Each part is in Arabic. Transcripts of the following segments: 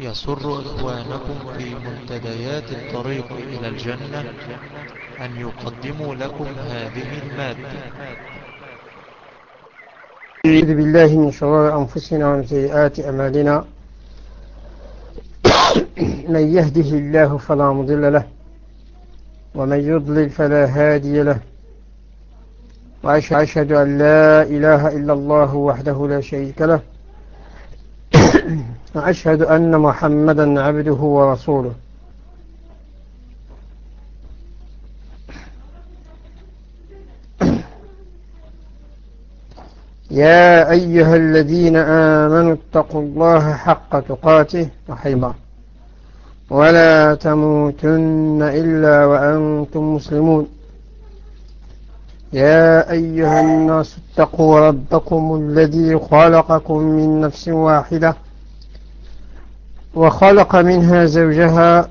يسر إخوانكم في منتديات الطريق إلى الجنة أن يقدموا لكم هذه المادة. أعوذ بالله من شرور أنفسنا ومن سيئات أمالنا من يهده الله فلا مضل له ومن يضلل فلا هادي له. وأشهد أن لا إله إلا الله وحده لا شريك له. وأشهد أن محمدا عبده ورسوله. يا أيها الذين آمنوا اتقوا الله حق تقاته رحمه. ولا تموتن إلا وأنتم مسلمون. يا أيها الناس اتقوا ربكم الذي خلقكم من نفس واحدة. وخلق منها زوجها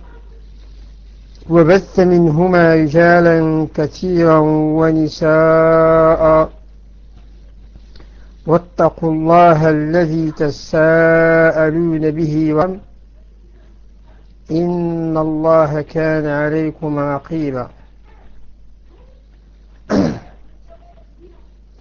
وبث منهما رجالا كثيرا ونساء. واتقوا الله الذي تساءلون به إن الله كان عليكم عقيبا.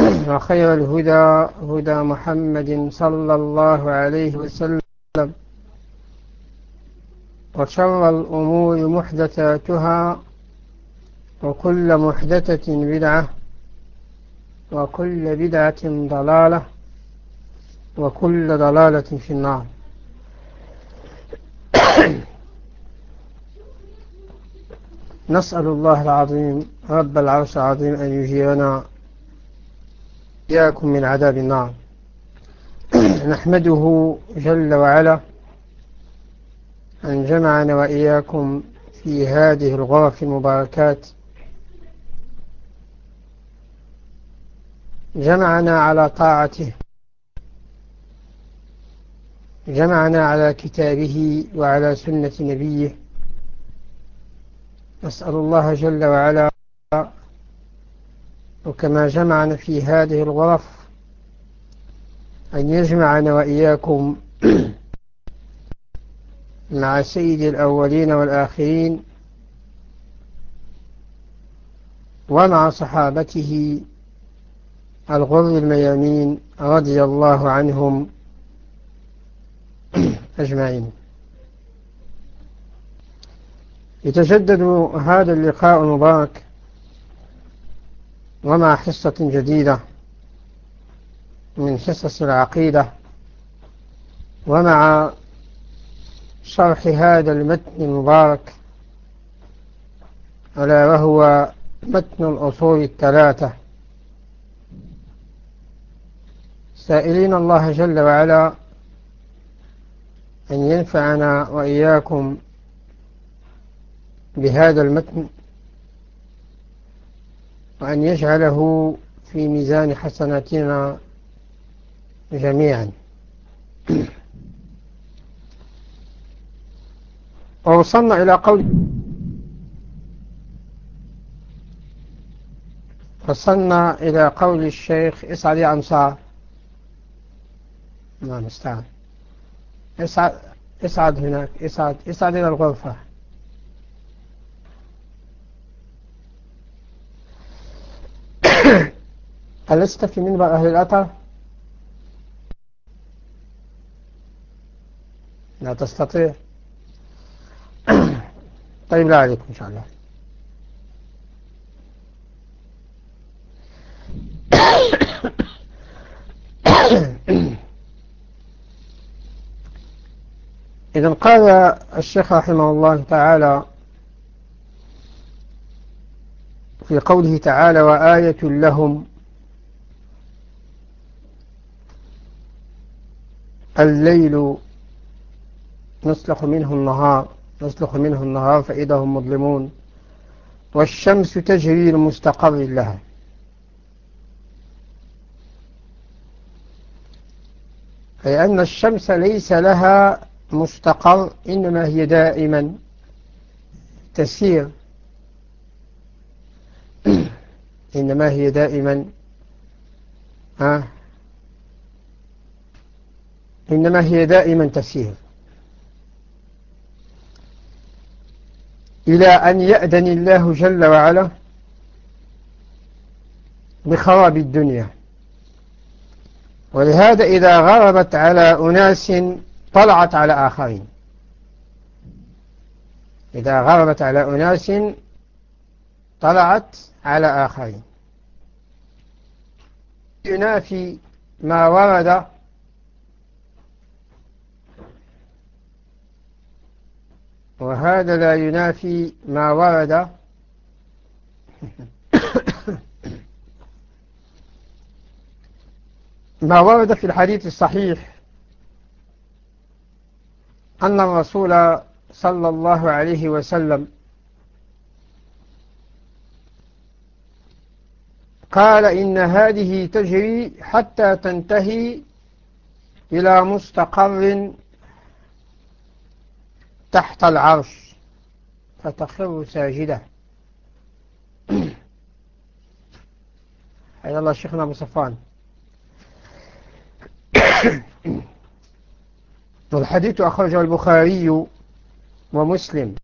وخير الهدى هدى محمد صلى الله عليه وسلم. وشر الأمور محدثاتها وكل محدثة بدعة وكل بدعة ضلالة وكل ضلالة في النار. نسأل الله العظيم رب العرش العظيم أن يجيرنا إياكم من عذاب النار. نحمده جل وعلا أن جمعنا وإياكم في هذه الغرف المباركات. جمعنا على طاعته. جمعنا على كتابه وعلى سنة نبيه. نسأل الله جل وعلا وكما جمعنا في هذه الغرف أن يجمعنا وإياكم مع سيد الأولين والآخرين ومع صحابته الغر الميامين رضي الله عنهم أجمعين. يتجدد هذا اللقاء المبارك ومع حصة جديدة من حصص العقيدة ومع شرح هذا المتن المبارك ألا وهو متن الأصول الثلاثة. سائلين الله جل وعلا أن ينفعنا وإياكم بهذا المتن وأن يجعله في ميزان حسناتنا جميعا. ووصلنا إلى قول وصلنا إلى قول الشيخ اسعد يا أنصار ما نستعد اسعد اسعد هناك اسعد اسعد إلى الغرفة. ألست في منبر أهل الأثر لا تستطيع. طيب لا عليكم إن شاء الله. إذا قال الشيخ رحمه الله تعالى في قوله تعالى وآية لهم الليل نسلخ منه النهار نسلخ منه النهار فإذا هم مظلمون. والشمس تجري لمستقر لها. أي أن الشمس ليس لها مستقر إنما هي دائما تسير. إنما هي دائما ها؟ إنما هي دائما تسير إلى أن يأذن الله جل وعلا بخراب الدنيا. ولهذا إذا غربت على أناس طلعت على آخرين. إذا غربت على أناس طلعت على آخرين. ينافي ما ورد وهذا لا ينافي ما ورد. ما ورد في الحديث الصحيح أن الرسول صلى الله عليه وسلم قال إن هذه تجري حتى تنتهي إلى مستقر تحت العرش فتخر ساجدة. حيا الله شيخنا مصفان والحديث أخرجه البخاري ومسلم.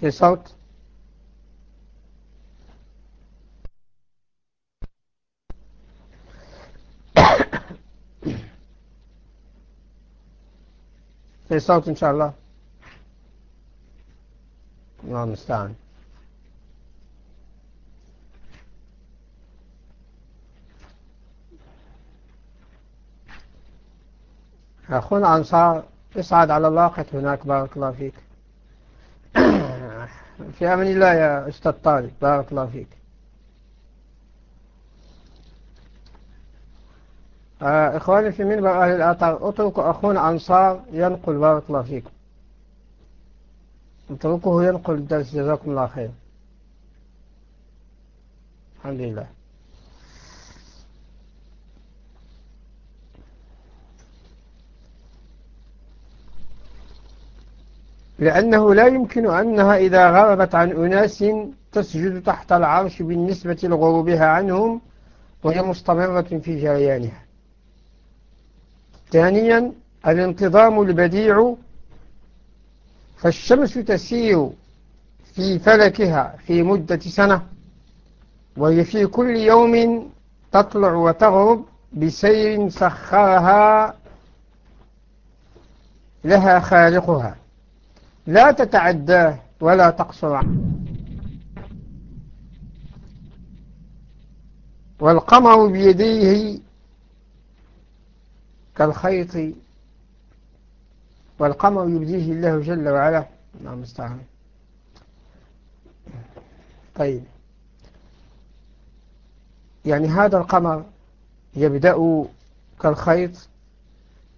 في صوت؟ في صوت إن شاء الله. الله المستعان أخونا أنصار اصعد على اللاقة هناك بارك الله فيك. في أمن الله يا أستاذ طالب بارك الله فيك. آه إخواني في منبر أهل الآثار اتركوا أخونا أنصار ينقل بارك الله فيكم. اتركوه ينقل الدرس جزاكم الله خير. الحمد لله. لأنه لا يمكن أنها إذا غربت عن أناس تسجد تحت العرش بالنسبة لغروبها عنهم وهي مستمرة في جريانها. ثانيا الانتظام البديع فالشمس تسير في فلكها في مدة سنة وهي في كل يوم تطلع وتغرب بسير سخرها لها خالقها. لا تتعداه ولا تقصر. عنه والقمر بيديه كالخيط والقمر يبديه الله جل وعلا. نعم المستعان طيب. يعني هذا القمر يبدأ كالخيط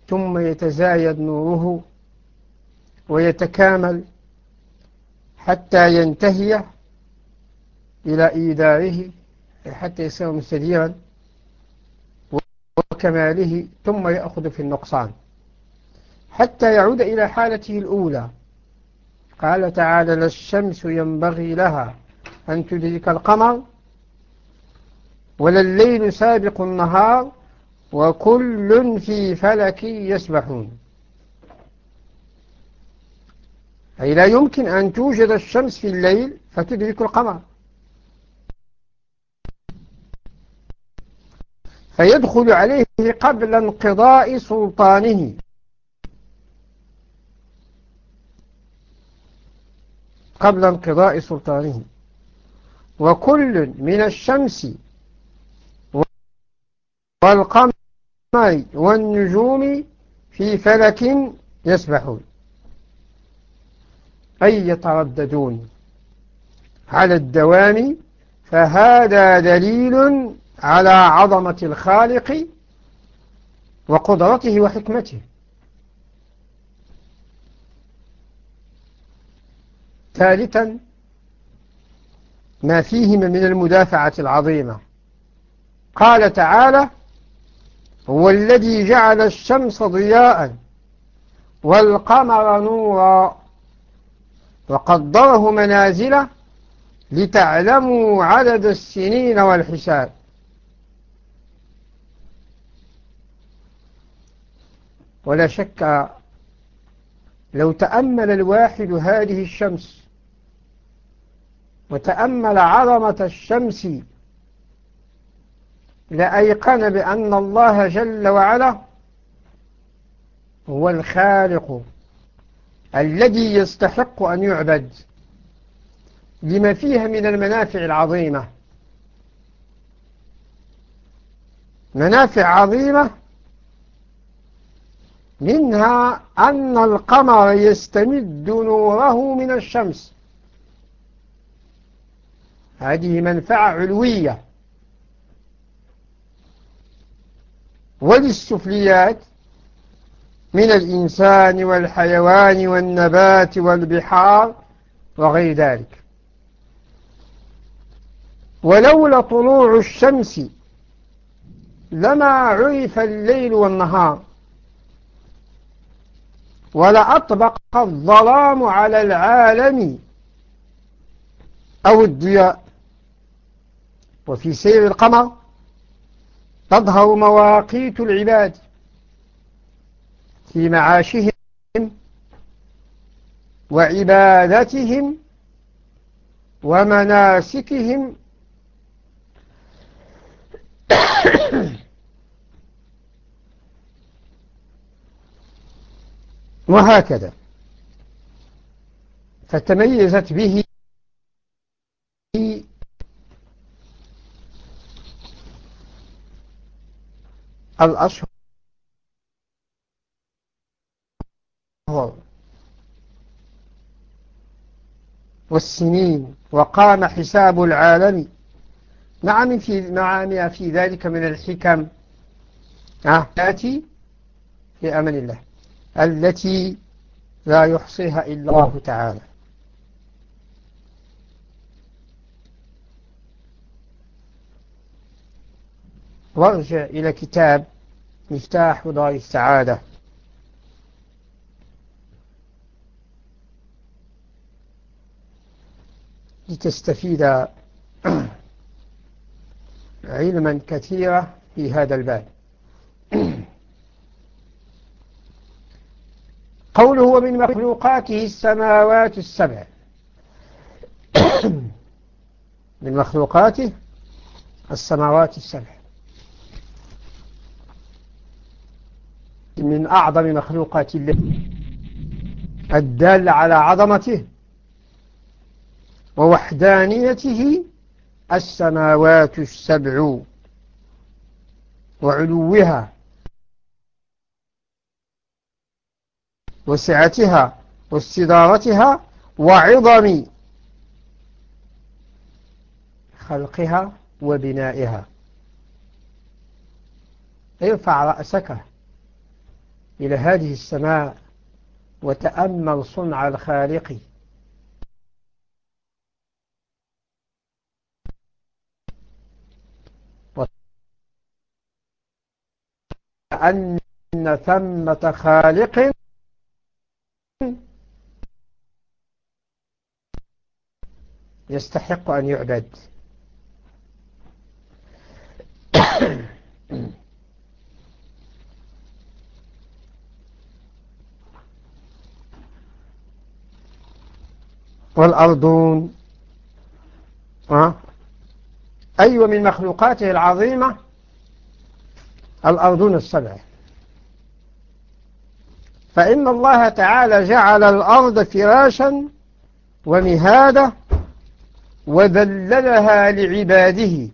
ثم يتزايد نوره ويتكامل حتى ينتهي إلى إيداره حتى يصير مستديرا. وكماله ثم يأخذ في النقصان. حتى يعود إلى حالته الأولى. قال تعالى لا الشمس ينبغي لها أن تدرك القمر ولا الليل سابق النهار وكل في فلك يسبحون. أي لا يمكن أن توجد الشمس في الليل فتدرك القمر. فيدخل عليه قبل انقضاء سلطانه. قبل انقضاء سلطانه. وكل من الشمس والقمر والنجوم في فلك يسبحون. أي يترددون على الدوام فهذا دليل على عظمة الخالق وقدرته وحكمته. ثالثا ما فيهما من المدافعة العظيمة. قال تعالى هو الذي جعل الشمس ضياء والقمر نورا وقدره منازله لتعلموا عدد السنين والحساب ولا شك لو تأمل الواحد هذه الشمس وتأمل عظمة الشمس لأيقن بأن الله جل وعلا هو الخالق الذي يستحق أن يعبد لما فيها من المنافع العظيمة. منافع عظيمة منها أن القمر يستمد نوره من الشمس. هذه منفعة علوية. وللسفليات من الإنسان والحيوان والنبات والبحار وغير ذلك. ولولا طلوع الشمس لما عرف الليل والنهار. ولأطبق الظلام على العالم أو الضياء وفي سير القمر تظهر مواقيت العباد في معاشهم وعبادتهم ومناسكهم وهكذا. فتميزت به الأشهر والسنين وقام حساب العالم. مع في مع ما في ذلك من الحكم؟ تأتي في أمن الله. التي لا يحصيها إلا الله تعالى. وارجع إلى كتاب مفتاح دار السعادة. لتستفيد علما كثيرا في هذا الباب. قوله ومن مخلوقاته السماوات السبع. من مخلوقاته السماوات السبع. من أعظم مخلوقات الله. الدالة على عظمته ووحدانيته السماوات السبع وعلوها. وسعتها واستدارتها وعظم خلقها وبنائها. ارفع رأسك إلى هذه السماء وتأمل صنع الخالق. أن ثمة خالق يستحق أن يعبد. والأرضون أه؟ أيوة من مخلوقاته العظيمة؟ الأرضون السبع. فإن الله تعالى جعل الأرض فراشا ومهادة وذللها لعباده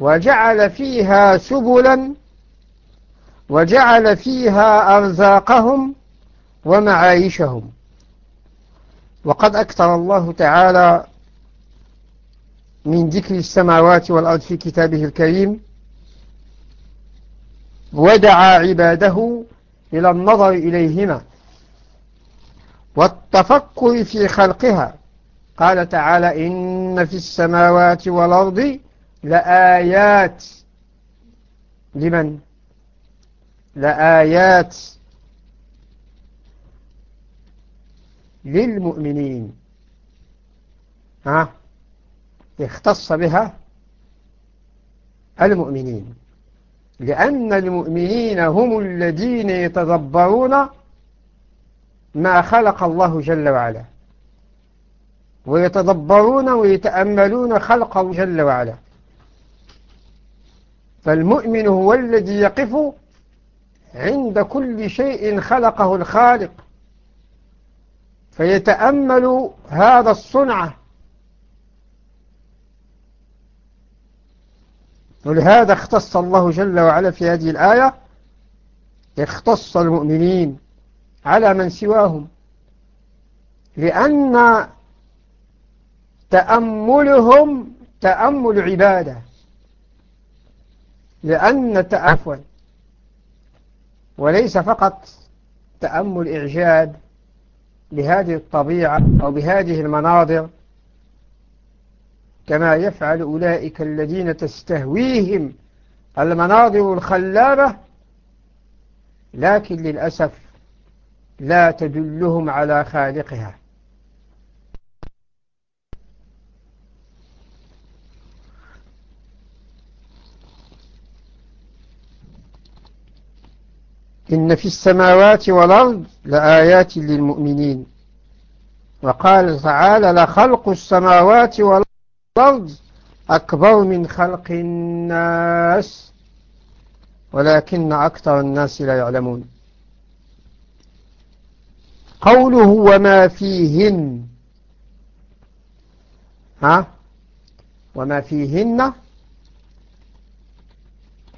وجعل فيها سبلا وجعل فيها أرزاقهم ومعايشهم. وقد أكثر الله تعالى من ذكر السماوات والأرض في كتابه الكريم ودعا عباده إلى النظر إليهما والتفكر في خلقها قال تعالى إن في السماوات والأرض لآيات. لمن؟ لآيات. للمؤمنين. ها؟ اختص بها المؤمنين. لأن المؤمنين هم الذين يتدبرون ما خلق الله جل وعلا. ويتدبرون ويتأملون خلقه جل وعلا. فالمؤمن هو الذي يقف عند كل شيء خلقه الخالق فيتأمل هذا الصنعة ولهذا اختص الله جل وعلا في هذه الآية اختص المؤمنين على من سواهم لأن تأملهم تأمل عبادة. لأن تأفل وليس فقط تأمل إعجاب بهذه الطبيعة أو بهذه المناظر كما يفعل أولئك الذين تستهويهم المناظر الخلابة لكن للأسف لا تدلهم على خالقها. إن في السماوات والأرض لآيات للمؤمنين. وقال تعالى لخلق السماوات والأرض أكبر من خلق الناس ولكن أكثر الناس لا يعلمون. قوله وما فيهن ها؟ وما فيهن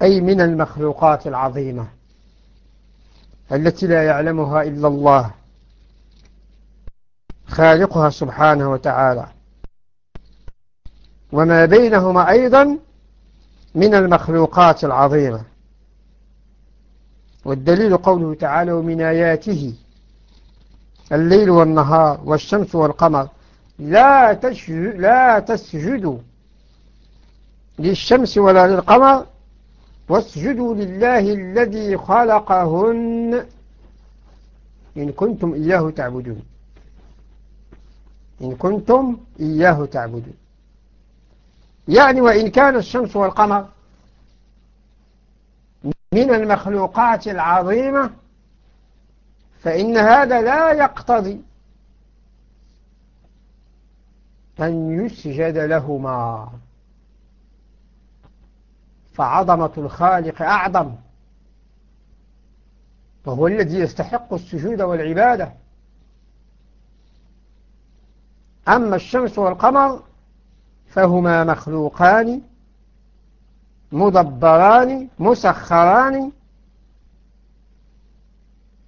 أي من المخلوقات العظيمة. التي لا يعلمها إلا الله خالقها سبحانه وتعالى. وما بينهما أيضا من المخلوقات العظيمة. والدليل قوله تعالى ومن آياته الليل والنهار والشمس والقمر. لا لا تسجدوا للشمس ولا للقمر واسجدوا لله الذي خلقهن إن كنتم إياه تعبدون. إن كنتم إياه تعبدون. يعني وإن كان الشمس والقمر من المخلوقات العظيمة فإن هذا لا يقتضي أن يسجد لهما. فعظمة الخالق أعظم. وهو الذي يستحق السجود والعبادة. أما الشمس والقمر فهما مخلوقان مدبران مسخران.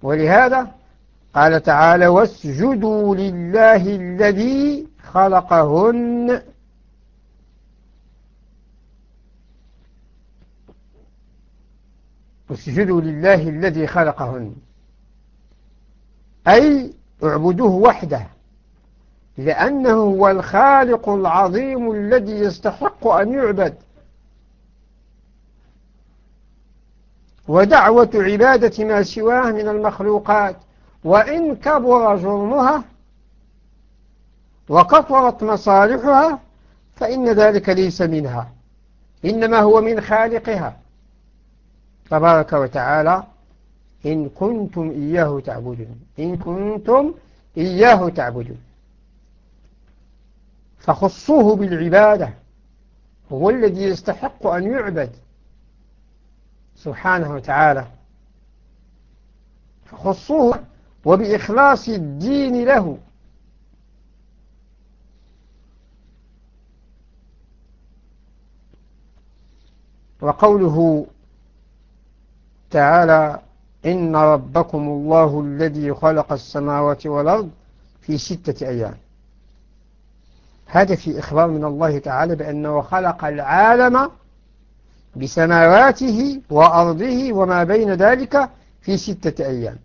ولهذا قال تعالى واسجدوا لله الذي خلقهن اسجدوا لله الذي خلقهن. أي اعبدوه وحده لأنه هو الخالق العظيم الذي يستحق أن يعبد. ودعوة عبادة ما سواه من المخلوقات وإن كبر جرمها وكثرت مصالحها فإن ذلك ليس منها إنما هو من خالقها. تبارك وتعالى إن كنتم إياه تعبدون. إن كنتم إياه تعبدون. فخصوه بالعبادة. هو الذي يستحق أن يعبد سبحانه وتعالى. فخصوه وبإخلاص الدين له. وقوله تعالى إن ربكم الله الذي خلق السماوات والأرض في ستة أيام. هذا في إخبار من الله تعالى بأنه خلق العالم بسماواته وأرضه وما بين ذلك في ستة أيام.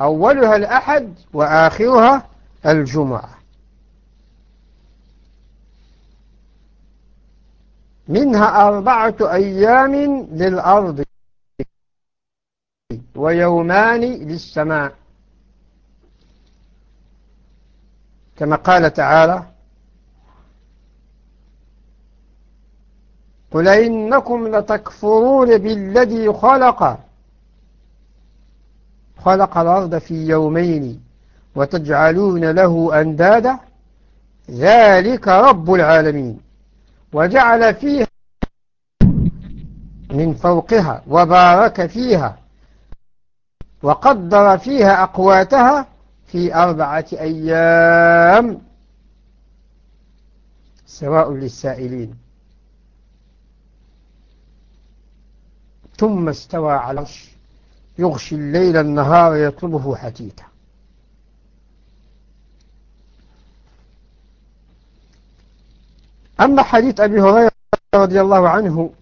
أولها الأحد وآخرها الجمعة. منها أربعة أيام للأرض. ويومان للسماء. كما قال تعالى قل إنكم لتكفرون بالذي خلق. خلق الأرض في يومين وتجعلون له أندادا. ذلك رب العالمين. وجعل فيها من فوقها وبارك فيها. وقدر فيها أقواتها في أربعة أيام. سواء للسائلين. ثم استوى على العرش. يغشي الليل النهار يطلبه حتيتا أما حديث أبي هريرة رضي الله عنه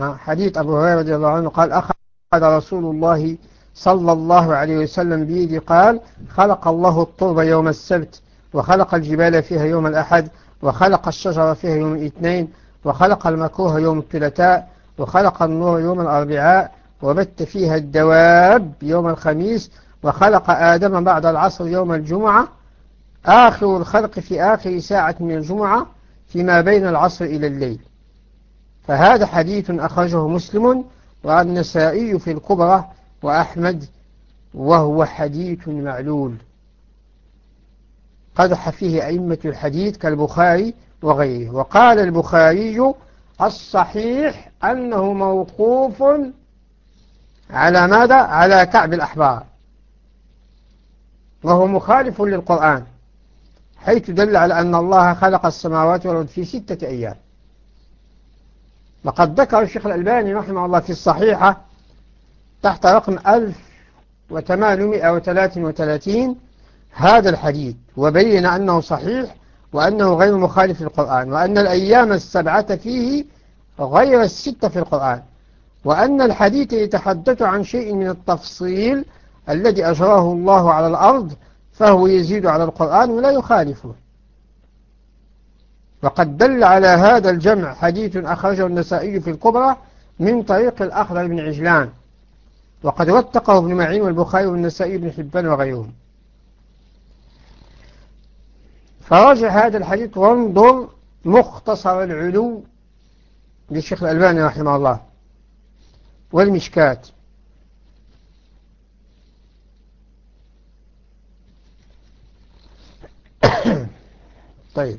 حديث أبو هريرة رضي الله عنه قال أخذ رسول الله صلى الله عليه وسلم بيدي قال خلق الله الطرب يوم السبت وخلق الجبال فيها يوم الأحد وخلق الشجر فيها يوم الاثنين وخلق المكروه يوم الثلاثاء وخلق النور يوم الأربعاء وبت فيها الدواب يوم الخميس وخلق آدم بعد العصر يوم الجمعة. آخر الخلق في آخر ساعة من الجمعة فيما بين العصر إلى الليل. فهذا حديث أخرجه مسلم والنسائي في الكبرى وأحمد وهو حديث معلول. قدح فيه أئمة الحديث كالبخاري وغيره. وقال البخاري الصحيح أنه موقوف على ماذا؟ على كعب الأحبار. وهو مخالف للقرآن حيث دل على أن الله خلق السماوات والأرض في ستة أيام. لقد ذكر الشيخ الألباني رحمه الله في الصحيحة تحت رقم 1833 هذا الحديث وبين أنه صحيح وأنه غير مخالف للقرآن وأن الأيام السبعة فيه غير الستة في القرآن وأن الحديث يتحدث عن شيء من التفصيل الذي أجراه الله على الأرض فهو يزيد على القرآن ولا يخالفه. وقد دل على هذا الجمع حديث أخرجه النسائي في الكبرى من طريق الأخضر بن عجلان وقد وثقه ابن معين والبخاري والنسائي بن حبان وغيرهم. فراجع هذا الحديث وانظر مختصر العلو للشيخ الألباني رحمه الله والمشكات. طيب.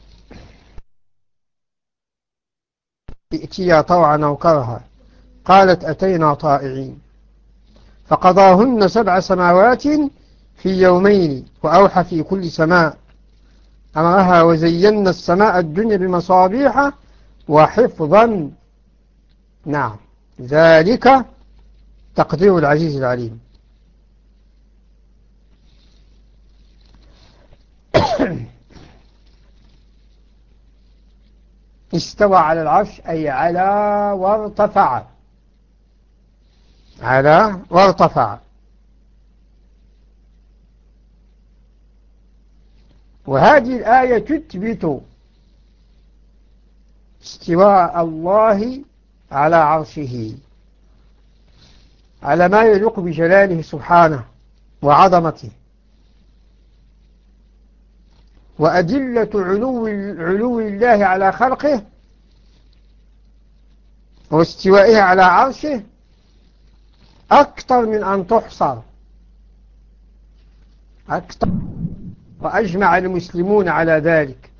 ائتيا طوعا أو كرها. قالت أتينا طائعين. فقضاهن سبع سماوات في يومين وأوحى في كل سماء. أمرها وزينا السماء الدنيا بمصابيح وحفظا. نعم. ذلك تقدير العزيز العليم. استوى على العرش أي على وارتفع. على وارتفع. وهذه الآية تثبت استواء الله على عرشه على ما يليق بجلاله سبحانه وعظمته. وأدلة علو, علو الله على خلقه واستوائه على عرشه أكثر من أن تحصر. أكثر. وأجمع المسلمون على ذلك.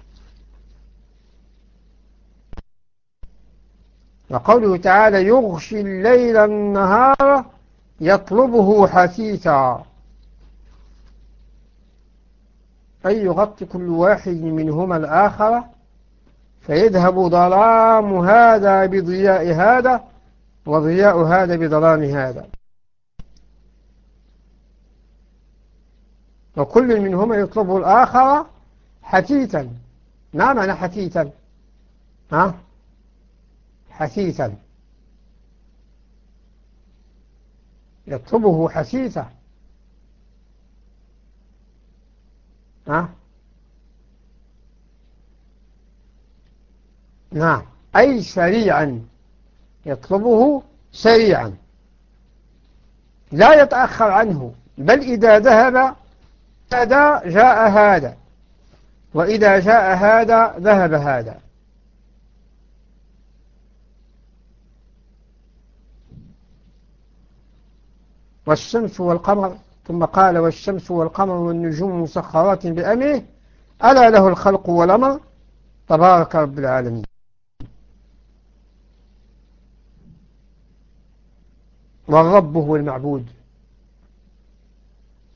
وقوله تعالى يغشي الليل النهار يطلبه حثيثا. أي يغطي كل واحد منهما الآخر فيذهب ظلام هذا بضياء هذا وضياء هذا بظلام هذا. وكل منهما يطلب الآخر حثيثا. ما معنى حثيثا؟ ها؟ حثيثا. يطلبه حثيثا. ها؟ نعم. أي سريعا يطلبه سريعا. لا يتأخر عنه بل إذا ذهب هذا جاء هذا. وإذا جاء هذا ذهب هذا. والشمس والقمر ثم قال والشمس والقمر والنجوم مسخرات بأمره ألا له الخلق والأمر؟ تبارك رب العالمين. والرب هو المعبود.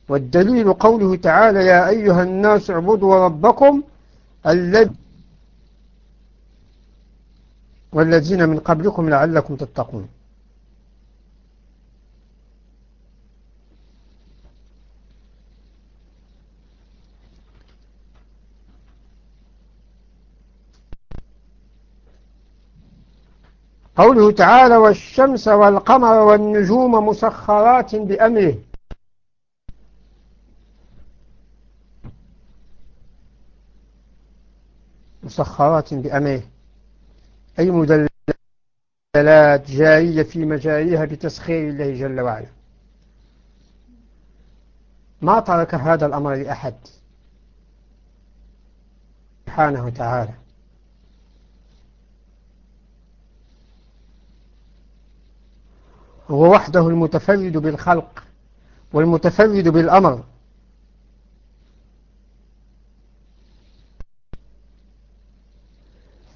والدليل قوله تعالى يا أيها الناس اعبدوا ربكم الذي والذين من قبلكم لعلكم تتقون. قوله تعالى والشمس والقمر والنجوم مسخرات بأمره. مسخرات بأمره. أي مدللات جارية في مجاريها بتسخير الله جل وعلا. ما ترك هذا الأمر لأحد. سبحانه وتعالى. هو وحده المتفرد بالخلق والمتفرد بالأمر.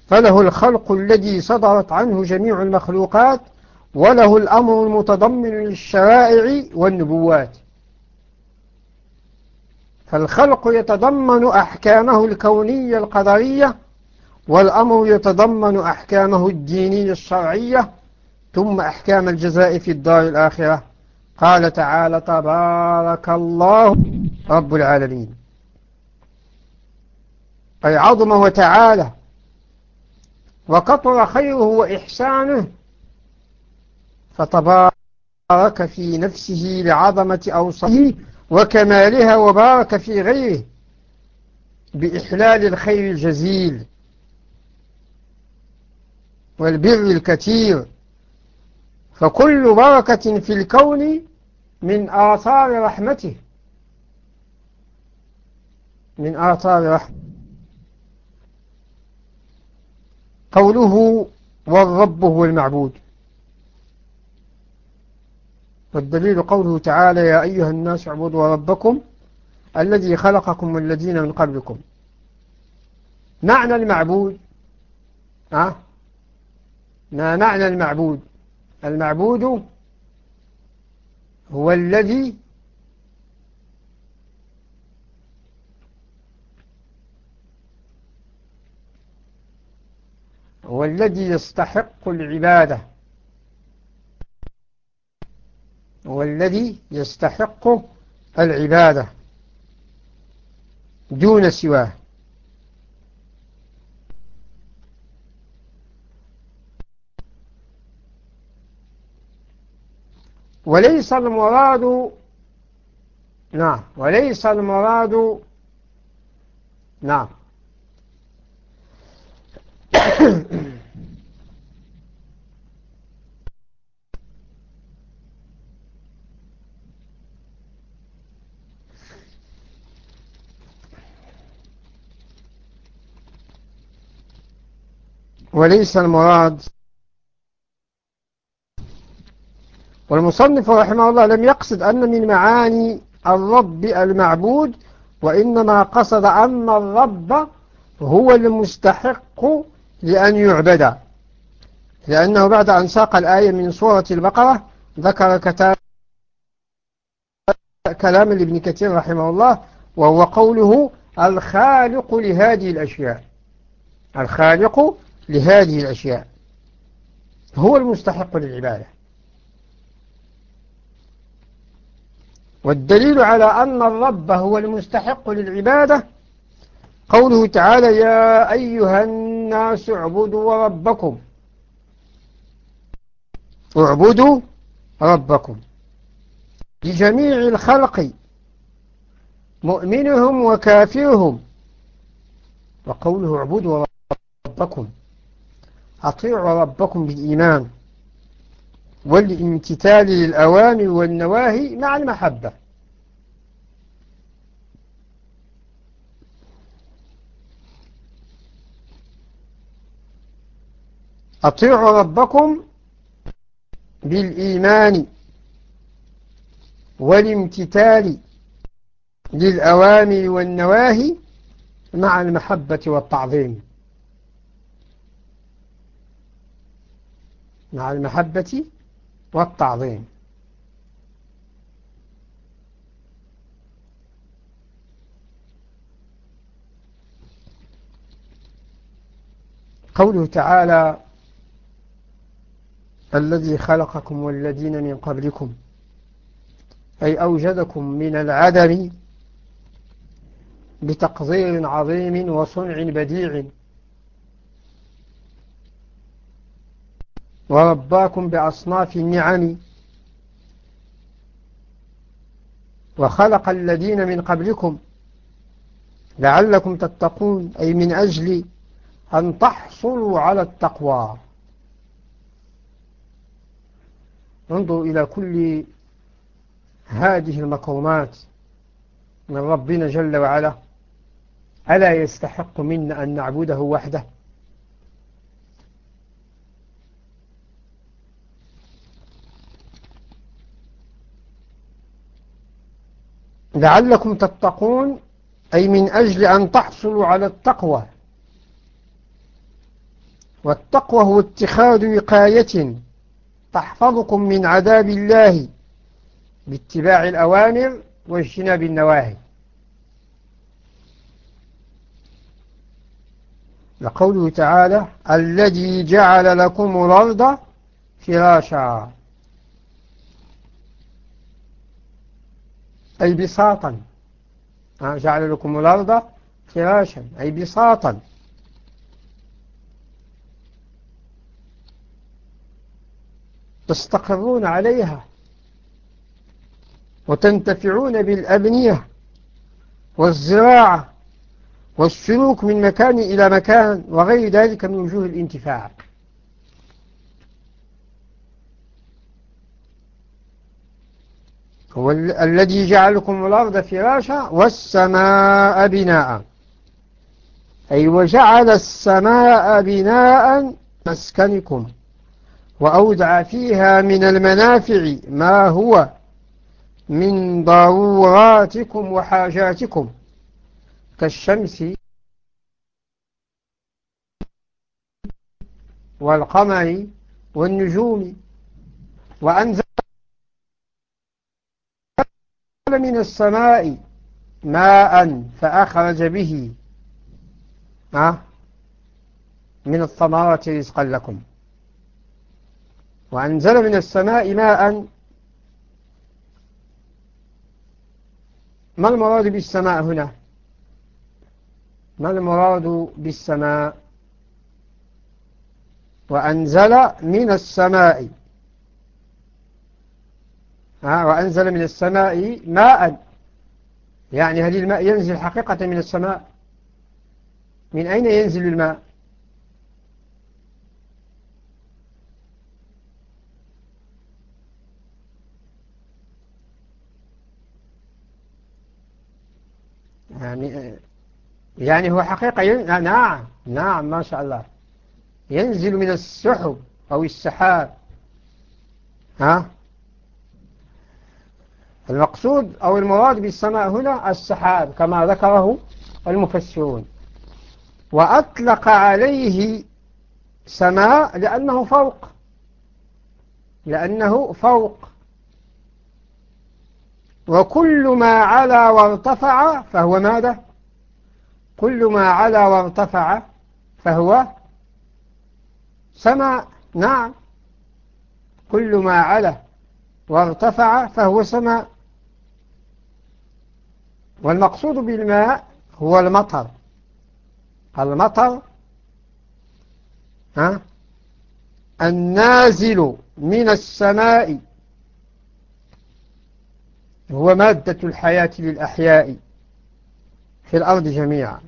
فله الخلق الذي صدرت عنه جميع المخلوقات وله الأمر المتضمن للشرائع والنبوات. فالخلق يتضمن أحكامه الكونية القدرية والأمر يتضمن أحكامه الدينية الشرعية ثم أحكام الجزاء في الدار الآخرة. قال تعالى تبارك الله رب العالمين. أي عظم وتعالى وكثر خيره وإحسانه. فتبارك في نفسه لعظمة أوصافه وكمالها وبارك في غيره بإحلال الخير الجزيل والبر الكثير. فكل بركة في الكون من آثار رحمته. من آثار رحمته. قوله والرب هو المعبود. والدليل قوله تعالى يا أيها الناس اعبدوا ربكم الذي خلقكم والذين من قبلكم. معنى المعبود؟ ما معنى المعبود؟ المعبود هو الذي هو الذي يستحق العبادة. هو الذي يستحق العبادة. دون سواه. وليس المراد نعم وليس المراد نعم. وليس المراد والمصنف رحمه الله لم يقصد أن من معاني الرب المعبود وإنما قصد أن الرب هو المستحق لأن يعبد. لأنه بعد أن ساق الآية من سورة البقرة ذكر كتاب كلام لابن كثير رحمه الله وهو قوله الخالق لهذه الأشياء. الخالق لهذه الأشياء. هو المستحق للعبادة. والدليل على أن الرب هو المستحق للعبادة قوله تعالى يا أيها الناس اعبدوا ربكم. اعبدوا ربكم. لجميع الخلق. مؤمنهم وكافرهم. وقوله اعبدوا ربكم. أطيعوا ربكم بالإيمان. والامتثال للأوامر والنواهي مع المحبة. أطيعوا ربكم بالإيمان والامتثال للأوامر والنواهي مع المحبة والتعظيم. مع المحبة والتعظيم. قوله تعالى الذي خلقكم والذين من قبلكم أي أوجدكم من العدم بتقدير عظيم وصنع بديع. ورباكم بأصناف النعم. وخلق الذين من قبلكم لعلكم تتقون أي من أجل أن تحصلوا على التقوى. انظروا إلى كل هذه المكرمات من ربنا جل وعلا. ألا يستحق منا أن نعبده وحده؟ لعلكم تتقون أي من أجل أن تحصلوا على التقوى. والتقوى هو اتخاذ وقاية تحفظكم من عذاب الله باتباع الأوامر واجتناب النواهي. لقوله تعالى الذي جعل لكم الأرض فراشا. أي بساطا. جعل لكم الأرض فراشا. أي بساطا. تستقرون عليها وتنتفعون بالأبنية والزراعة والسلوك من مكان إلى مكان وغير ذلك من وجوه الانتفاع. هو الذي جعلكم الأرض فراشا والسماء بناء. أي وجعل السماء بناء مسكنكم وأودع فيها من المنافع ما هو من ضروراتكم وحاجاتكم كالشمس والقمر والنجوم وأنزل من السماء ماء فأخرج به. من الثمرات رزقا لكم. وأنزل من السماء ماء. ما المراد بالسماء هنا؟ ما المراد بالسماء؟ وأنزل من السماء وأنزل من السماء ماء. يعني هل الماء ينزل حقيقة من السماء. من أين ينزل الماء؟ يعني يعني هو حقيقة ين... نعم نعم ما شاء الله. ينزل من السحب أو السحاب. ها؟ المقصود أو المراد بالسماء هنا السحاب كما ذكره المفسرون. وأطلق عليه سماء لأنه فوق لأنه فوق. وكل ما علا وارتفع فهو ماذا؟ كل ما علا وارتفع فهو سماء. نعم. كل ما علا وارتفع فهو سماء. والمقصود بالماء هو المطر. المطر ها؟ النازل من السماء. هو مادة الحياة للأحياء في الأرض جميعا.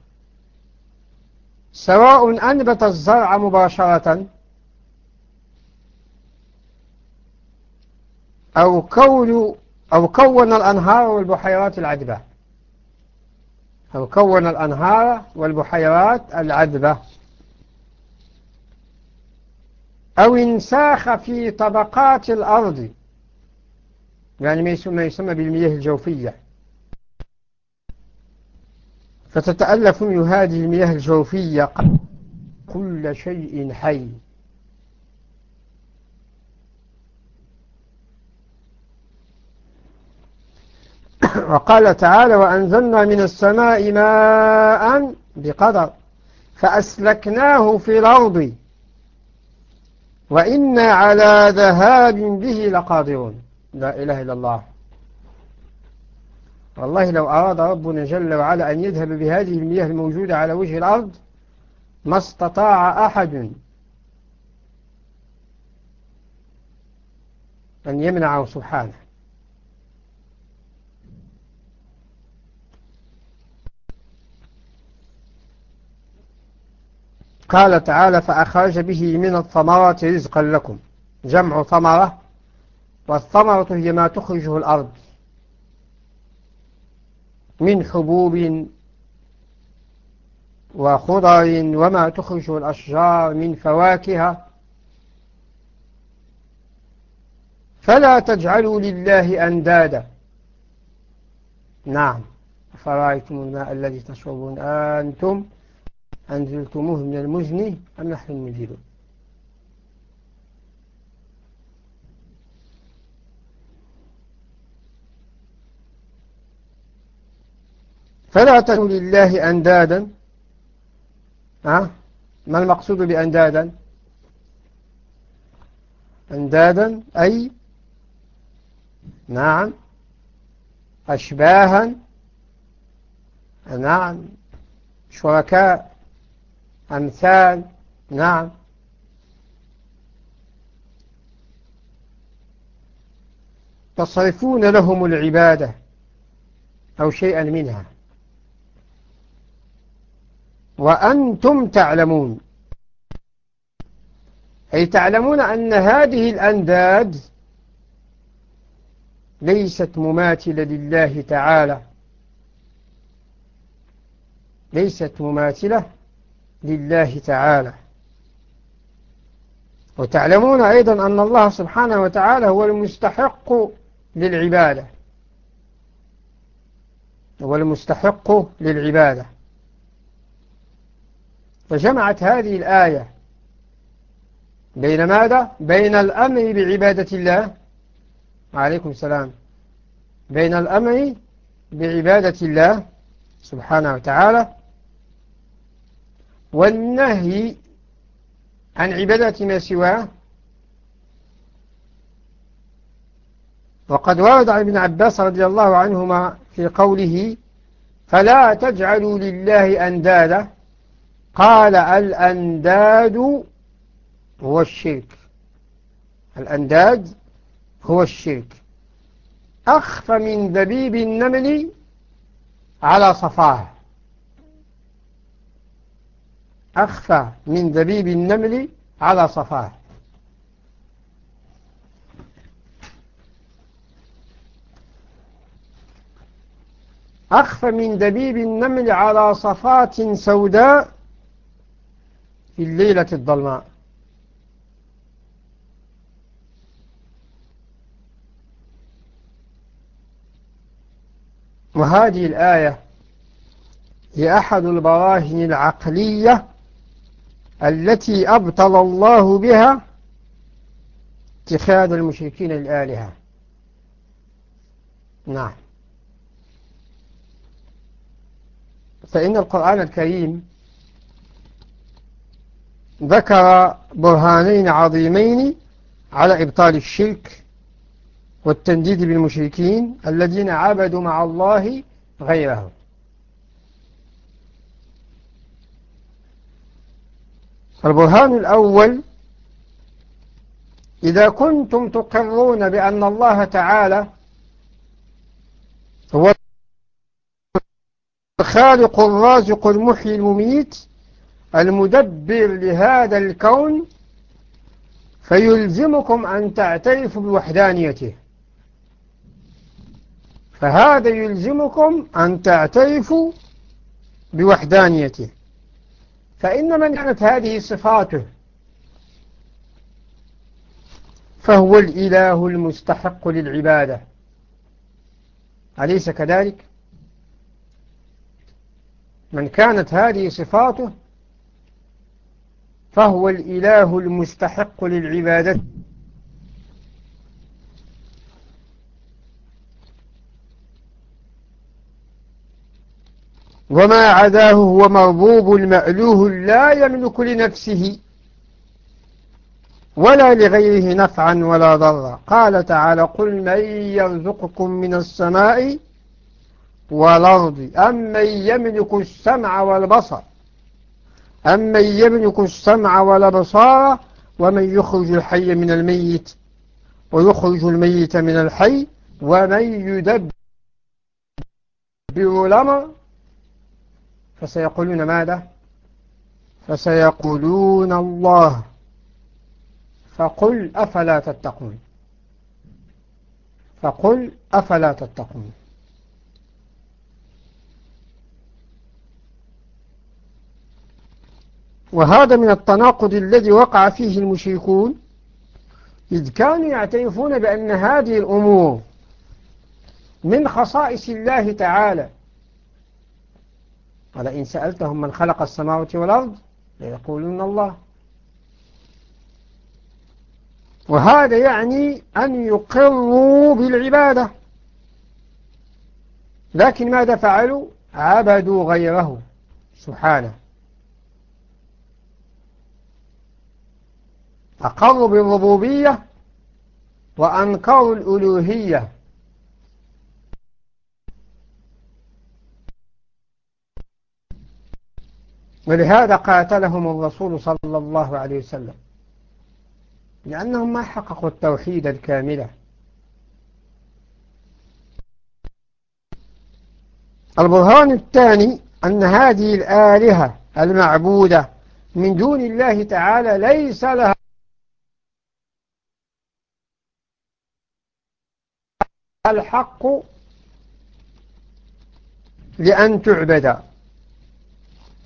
سواء أنبت الزرع مباشرة أو كون أو كون الأنهار والبحيرات العذبة. أو كون الأنهار والبحيرات العذبة. أو انساخ في طبقات الأرض. يعني ما يسمى, بالمياه الجوفية. فتتألف من هذه المياه الجوفية كل شيء حي. وقال تعالى وأنزلنا من السماء ماء بقدر فأسلكناه في الأرض وإنا على ذهاب به لقادرون. لا إله إلا الله. والله لو أراد ربنا جل وعلا أن يذهب بهذه المياه الموجودة على وجه الأرض ما استطاع أحد أن يمنعه سبحانه. قال تعالى فأخرج به من الثمرات رزقا لكم. جمع ثمرة والثمرة هي ما تخرجه الأرض. من حبوب وخضر وما تخرجه الأشجار من فواكه. فلا تجعلوا لله أندادا. نعم. فرأيتم الماء الذي تشربون أنتم؟ أنزلتموه من المزن أم نحن المنزلون؟ فلا تدعوا لله أندادا. ها؟ ما المقصود بأندادا؟ أندادا أي نعم أشباها. نعم شركاء. أمثال نعم. تصرفون لهم العبادة أو شيئا منها. وأنتم تعلمون. أي تعلمون أن هذه الأنداد ليست مماثلة لله تعالى. ليست مماثلة لله تعالى. وتعلمون أيضا أن الله سبحانه وتعالى هو المستحق للعبادة. هو المستحق للعبادة. فجمعت هذه الآية بين ماذا؟ بين الأمر بعبادة الله. وعليكم السلام. بين الأمر بعبادة الله سبحانه وتعالى والنهي عن عبادة ما سواه. وقد ورد عن ابن عباس رضي الله عنهما في قوله فلا تجعلوا لله أندادا قال الأنداد هو الشرك الأنداد هو الشرك. أخفى من دبيب النمل على صفاه. أخفى من دبيب النمل على صفاه. أخفى من دبيب النمل على صفات سوداء في الليلة الظلماء. وهذه الآية هي أحد البراهن العقلية التي أبطل الله بها اتخاذ المشركين الآلهة. نعم. فإن القرآن الكريم ذكر برهانين عظيمين على إبطال الشرك والتنديد بالمشركين الذين عبدوا مع الله غيره. البرهان الأول إذا كنتم تقرون بأن الله تعالى هو الخالق الرازق المحيي المميت المدبر لهذا الكون فيلزمكم أن تعترفوا بوحدانيته. فهذا يلزمكم أن تعترفوا بوحدانيته. فإن من كانت هذه صفاته فهو الإله المستحق للعبادة أليس كذلك؟ من كانت هذه صفاته فهو الإله المستحق للعبادة وما عداه هو مربوب مألوه لا يملك لنفسه ولا لغيره نفعا ولا ضرا. قال تعالى قل من يرزقكم من السماء والأرض أمن يملك السمع والبصر أمن يملك السمع والبصار ومن يخرج الحي من الميت ويخرج الميت من الحي ومن يدبر الأمر فسيقولون ماذا؟ فسيقولون الله. فقل أفلا تتقون. فقل أفلا تتقون. وهذا من التناقض الذي وقع فيه المشركون. إذ كانوا يعترفون بأن هذه الأمور من خصائص الله تعالى. ولئن سألتهم من خلق السماوات والأرض ليقولون الله. وهذا يعني أن يقروا بالعبادة. لكن ماذا فعلوا؟ عبدوا غيره سبحانه. أقروا بالربوبية وأنكروا الألوهية. ولهذا قاتلهم الرسول صلى الله عليه وسلم. لأنهم ما حققوا التوحيد الكاملة. البرهان الثاني أن هذه الآلهة المعبودة من دون الله تعالى ليس لها الحق لأن تعبد.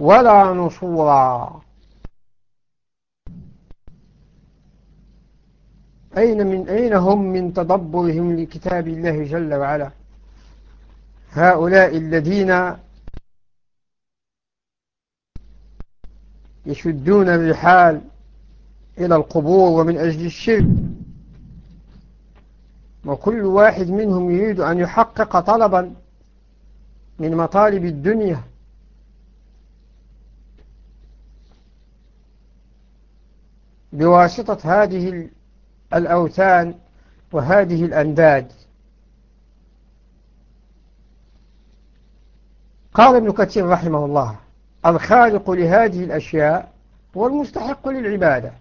ولا نصورا أين من أين هم من تدبرهم لكتاب الله جل وعلا؟ هؤلاء الذين يشدون الرحال إلى القبور ومن أجل الشرك. وكل واحد منهم يريد أن يحقق طلبا من مطالب الدنيا. بواسطة هذه الأوثان وهذه الأنداد. قال ابن كثير رحمه الله الخالق لهذه الأشياء هو المستحق للعبادة.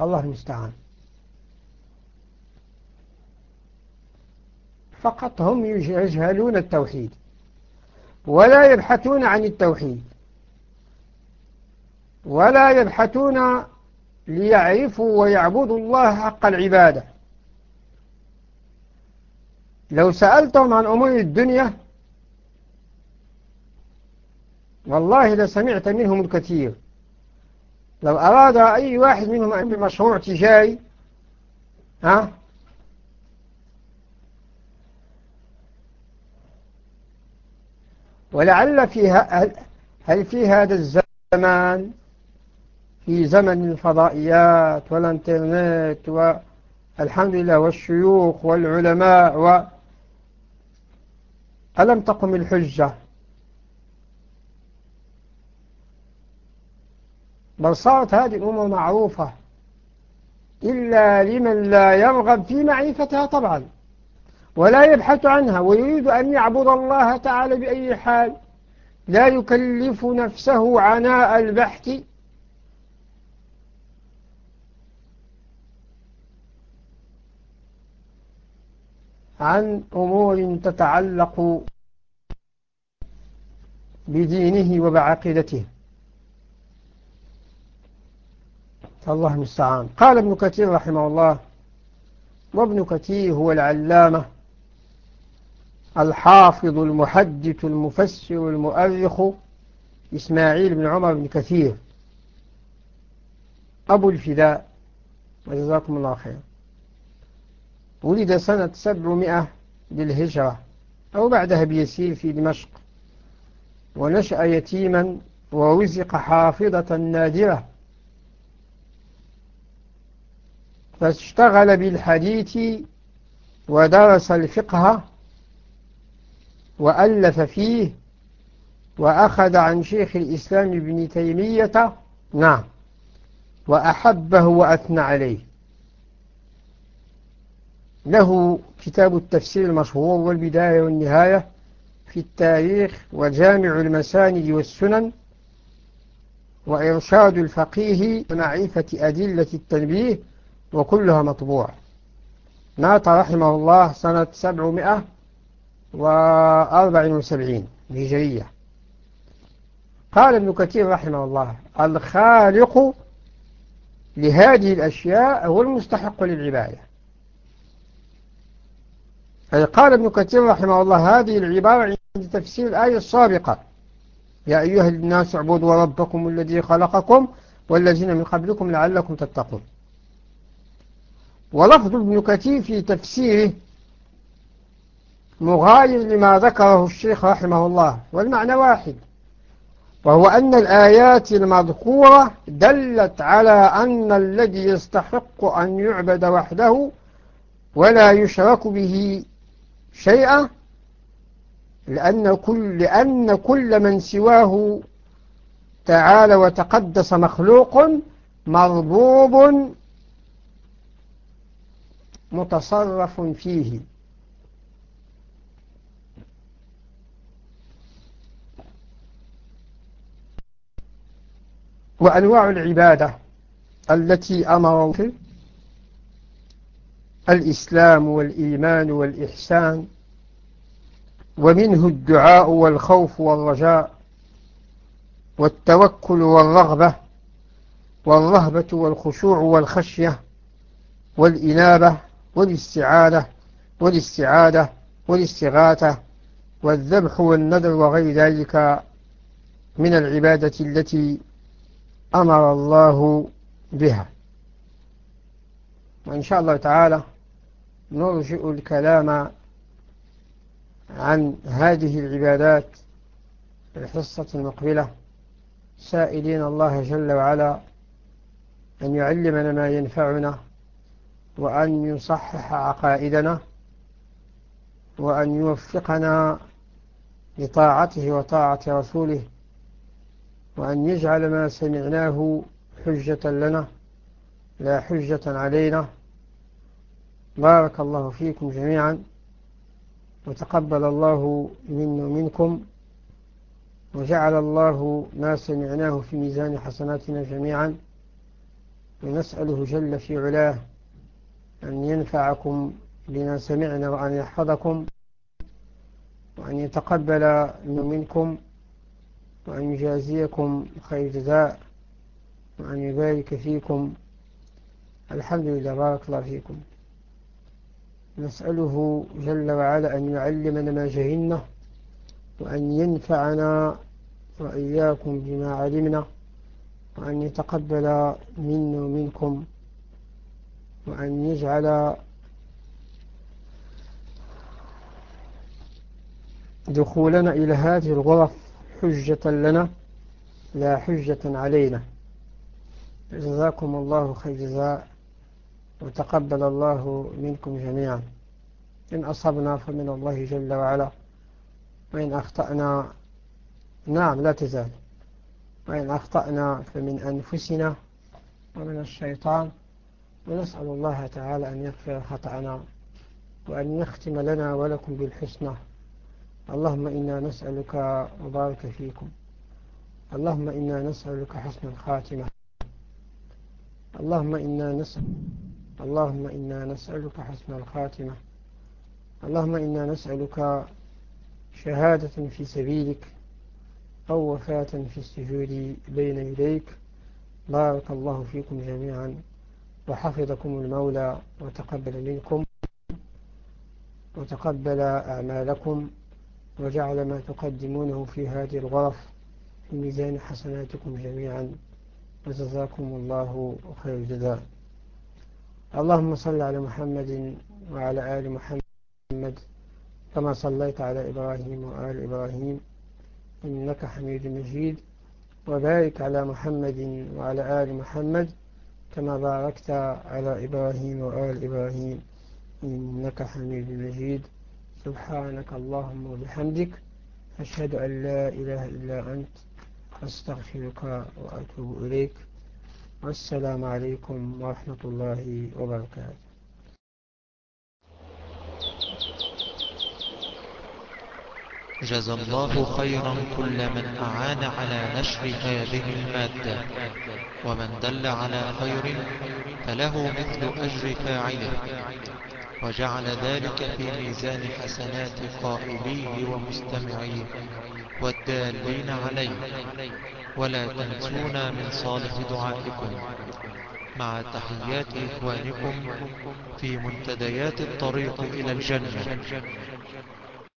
الله المستعان. فقط هم يجهلون التوحيد ولا يبحثون عن التوحيد. ولا يبحثون ليعرفوا ويعبدوا الله حق العبادة. لو سألتهم عن أمور الدنيا والله لسمعت منهم الكثير. لو أراد أي واحد منهم أن بمشروع تجاري ها ولعل فيها هل في هذا الزمان في زمن الفضائيات والانترنت والحمد لله والشيوخ والعلماء و ألم تقم الحجة؟ بل صارت هذه الأمور معروفة. إلا لمن لا يرغب في معرفتها طبعا ولا يبحث عنها ويريد أن يعبد الله تعالى بأي حال لا يكلف نفسه عناء البحث عن أمور تتعلق بدينه وبعقيدته. الله المستعان. قال ابن كثير رحمه الله وابن كثير هو العلامة الحافظ المحدث المفسر المؤرخ إسماعيل بن عمر بن كثير. أبو الفداء. وجزاكم الله خير ولد سنة سبعمائة للهجرة أو بعدها بيسير في دمشق. ونشأ يتيما ورزق حافظة نادرة. فاشتغل بالحديث ودرس الفقه وألف فيه وأخذ عن شيخ الإسلام ابن تيمية نعم وأحبه وأثنى عليه. له كتاب التفسير المشهور والبداية والنهاية في التاريخ وجامع المساند والسنن وإرشاد الفقيه ومعرفة أدلة التنبيه وكلها مطبوع مات رحمه الله سنة سبعمائة وأربع وسبعين هجرية. قال ابن كثير رحمه الله الخالق لهذه الأشياء هو المستحق للعبادة. أي قال ابن كثير رحمه الله هذه العبارة عند تفسير الآية السابقة. يا أيها الناس اعبدوا ربكم الذي خلقكم والذين من قبلكم لعلكم تتقون. ولفظ ابن كثير في تفسيره مغاير لما ذكره الشيخ رحمه الله والمعنى واحد وهو أن الآيات المذكورة دلت على أن الذي يستحق أن يعبد وحده ولا يشرك به شيئا لأن كل, لأن كل من سواه تعالى وتقدس مخلوق مربوب متصرف فيه. وأنواع العبادة التي أمر الإسلام والإيمان والإحسان ومنه الدعاء والخوف والرجاء والتوكل والرغبة والرهبة والخشوع والخشية والإنابة والاستعادة والاستعادة والاستغاثة والذبح والنذر وغير ذلك من العبادة التي أمر الله بها. وإن شاء الله تعالى نرجئ الكلام عن هذه العبادات في الحصة المقبلة. سائلين الله جل وعلا أن يعلمنا ما ينفعنا وأن يصحح عقائدنا وأن يوفقنا لطاعته وطاعة رسوله وأن يجعل ما سمعناه حجة لنا لا حجة علينا. بارك الله فيكم جميعا. وتقبل الله منا منكم وجعل الله ما سمعناه في ميزان حسناتنا جميعا. ونسأله جل في علاه أن ينفعكم بما سمعنا وأن يحفظكم. وأن يتقبل منكم وأن يجازيكم خير جزاء. وأن يبارك فيكم. الحمد لله. بارك الله فيكم. نسأله جل وعلا أن يعلمنا ما جهلنا وأن ينفعنا وإياكم بما علمنا وأن يتقبل منا ومنكم وأن يجعل دخولنا إلى هذه الغرف حجة لنا لا حجة علينا. جزاكم الله خير جزاء وتقبل الله منكم جميعا. إن أصبنا فمن الله جل وعلا. وإن أخطأنا نعم لا تزال. وإن أخطأنا فمن أنفسنا ومن الشيطان. ونسأل الله تعالى أن يغفر خطأنا وأن يختم لنا ولكم بالحسنى. اللهم إنا نسألك وبارك فيكم. اللهم إنا نسألك حسن الخاتمة. اللهم إنا نسأل اللهم إنا نسألك حسن الخاتمة. اللهم إنا نسألك شهادة في سبيلك أو وفاة في السجود بين يديك. بارك الله فيكم جميعا وحفظكم المولى وتقبل منكم وتقبل أعمالكم وجعل ما تقدمونه في هذه الغرف في ميزان حسناتكم جميعا. وجزاكم الله خير الجزاء اللهم صل على محمد وعلى آل محمد كما صليت على إبراهيم وآل إبراهيم إنك حميد مجيد. وبارك على محمد وعلى آل محمد كما باركت على إبراهيم وآل إبراهيم إنك حميد مجيد. سبحانك اللهم وبحمدك أشهد أن لا إله إلا أنت أستغفرك وأتوب إليك. والسلام عليكم ورحمة الله وبركاته. جزى الله خيرا كل من أعان على نشر هذه المادة ومن دل على خير فله مثل أجر فاعله وجعل ذلك في ميزان حسنات قائليه ومستمعيه والدالين عليه. ولا تنسونا من صالح دعائكم. مع تحيات إخوانكم في منتديات الطريق إلى الجنة.